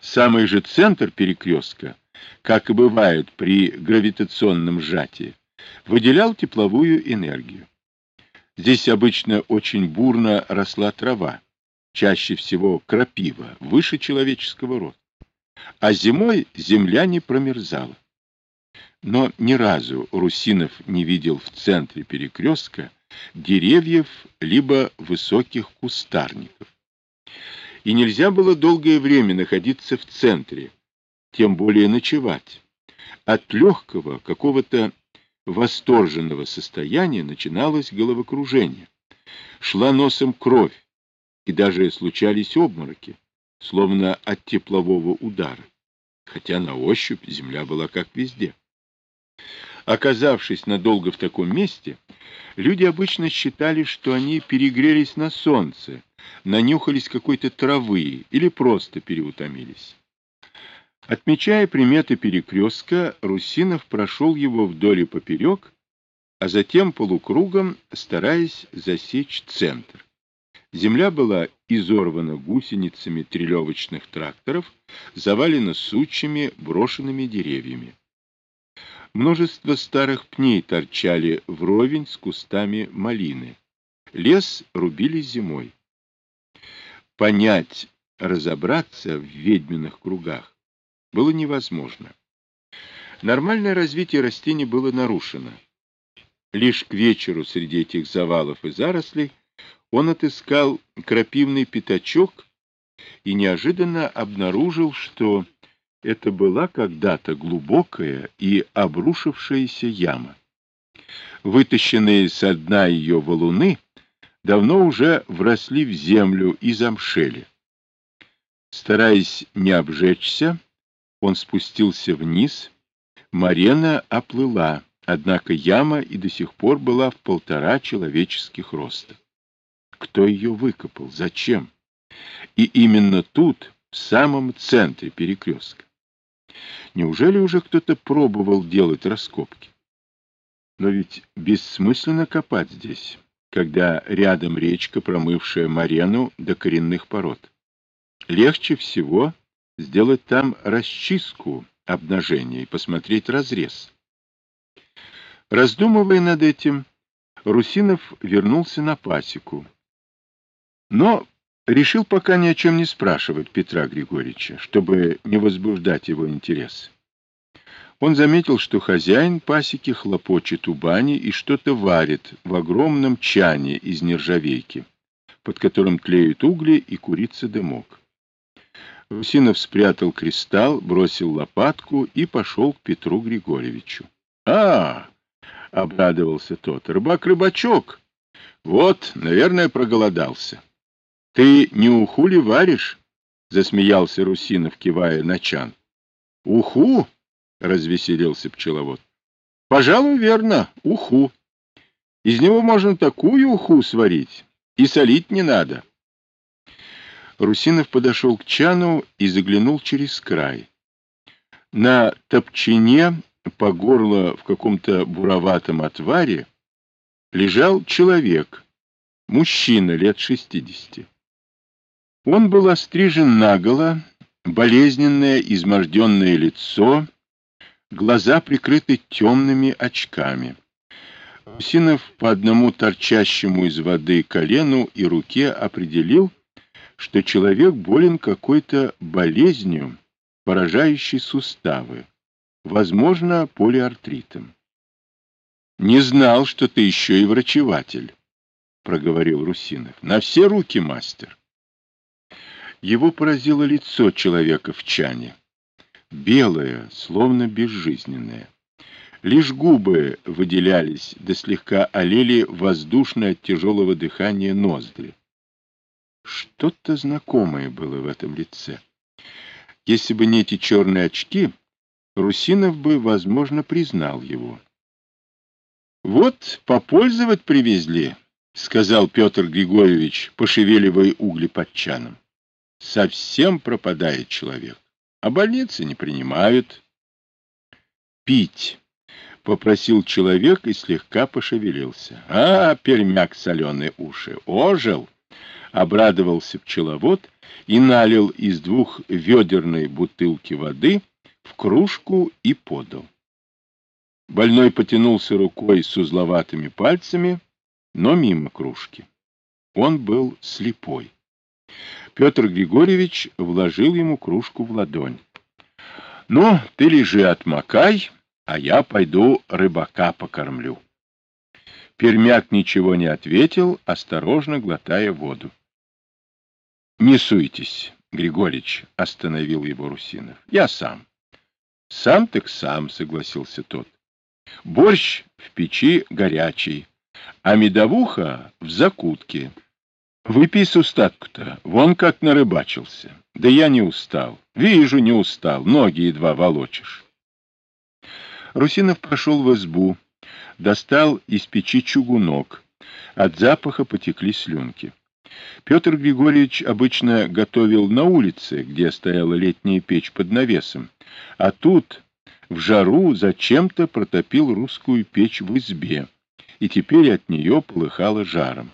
Самый же центр перекрестка, как и бывает при гравитационном сжатии, выделял тепловую энергию. Здесь обычно очень бурно росла трава, чаще всего крапива, выше человеческого роста. А зимой земля не промерзала. Но ни разу Русинов не видел в центре перекрестка деревьев либо высоких кустарников. И нельзя было долгое время находиться в центре, тем более ночевать. От легкого, какого-то восторженного состояния начиналось головокружение. Шла носом кровь, и даже случались обмороки, словно от теплового удара, хотя на ощупь земля была как везде. Оказавшись надолго в таком месте, люди обычно считали, что они перегрелись на солнце, нанюхались какой-то травы или просто переутомились. Отмечая приметы перекрестка, Русинов прошел его вдоль и поперек, а затем полукругом, стараясь засечь центр. Земля была изорвана гусеницами трелевочных тракторов, завалена сучьями, брошенными деревьями. Множество старых пней торчали вровень с кустами малины. Лес рубили зимой. Понять, разобраться в ведьминых кругах было невозможно. Нормальное развитие растений было нарушено. Лишь к вечеру среди этих завалов и зарослей он отыскал крапивный пятачок и неожиданно обнаружил, что это была когда-то глубокая и обрушившаяся яма. Вытащенные со дна ее валуны давно уже вросли в землю и замшели. Стараясь не обжечься, он спустился вниз. Марена оплыла, однако яма и до сих пор была в полтора человеческих роста. Кто ее выкопал? Зачем? И именно тут, в самом центре перекрестка. Неужели уже кто-то пробовал делать раскопки? Но ведь бессмысленно копать здесь, когда рядом речка, промывшая Марену до коренных пород. Легче всего сделать там расчистку обнажения и посмотреть разрез. Раздумывая над этим, Русинов вернулся на пасеку, но решил пока ни о чем не спрашивать Петра Григорьевича, чтобы не возбуждать его интерес. Он заметил, что хозяин пасеки хлопочет у бани и что-то варит в огромном чане из нержавейки, под которым тлеют угли и курица дымок. Русинов спрятал кристалл, бросил лопатку и пошел к Петру Григорьевичу. — А, — обрадовался тот, — рыбак-рыбачок. Вот, наверное, проголодался. — Ты не уху ли варишь? — засмеялся Русинов, кивая на чан. — Уху? — развеселился пчеловод. — Пожалуй, верно, уху. Из него можно такую уху сварить, и солить не надо. Русинов подошел к чану и заглянул через край. На топчине, по горло в каком-то буроватом отваре, лежал человек, мужчина лет шестидесяти. Он был острижен наголо, болезненное, изможденное лицо, глаза прикрыты темными очками. Русинов по одному торчащему из воды колену и руке определил, что человек болен какой-то болезнью, поражающей суставы, возможно, полиартритом. «Не знал, что ты еще и врачеватель», — проговорил Русинов. «На все руки, мастер». Его поразило лицо человека в чане. Белое, словно безжизненное. Лишь губы выделялись, да слегка олели воздушное от тяжелого дыхания ноздри. Что-то знакомое было в этом лице. Если бы не эти черные очки, Русинов бы, возможно, признал его. — Вот, попользовать привезли, — сказал Петр Григорьевич, пошевеливая угли под чаном. — Совсем пропадает человек, а больницы не принимают. — Пить, — попросил человек и слегка пошевелился. — А, пермяк соленые уши, ожил! — Обрадовался пчеловод и налил из двух ведерной бутылки воды в кружку и подал. Больной потянулся рукой с узловатыми пальцами, но мимо кружки. Он был слепой. Петр Григорьевич вложил ему кружку в ладонь. — Ну, ты лежи, отмокай, а я пойду рыбака покормлю. Пермяк ничего не ответил, осторожно глотая воду. — Не суйтесь, Григорьевич, — остановил его Русинов. — Я сам. — Сам так сам, — согласился тот. — Борщ в печи горячий, а медовуха в закутке. Выпей с устатку-то, вон как нарыбачился. Да я не устал. Вижу, не устал, ноги едва волочишь. Русинов пошел в избу, достал из печи чугунок. От запаха потекли слюнки. Петр Григорьевич обычно готовил на улице, где стояла летняя печь под навесом, а тут в жару зачем-то протопил русскую печь в избе, и теперь от нее полыхало жаром.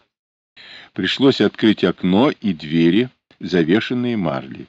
Пришлось открыть окно и двери, завешенные марлей.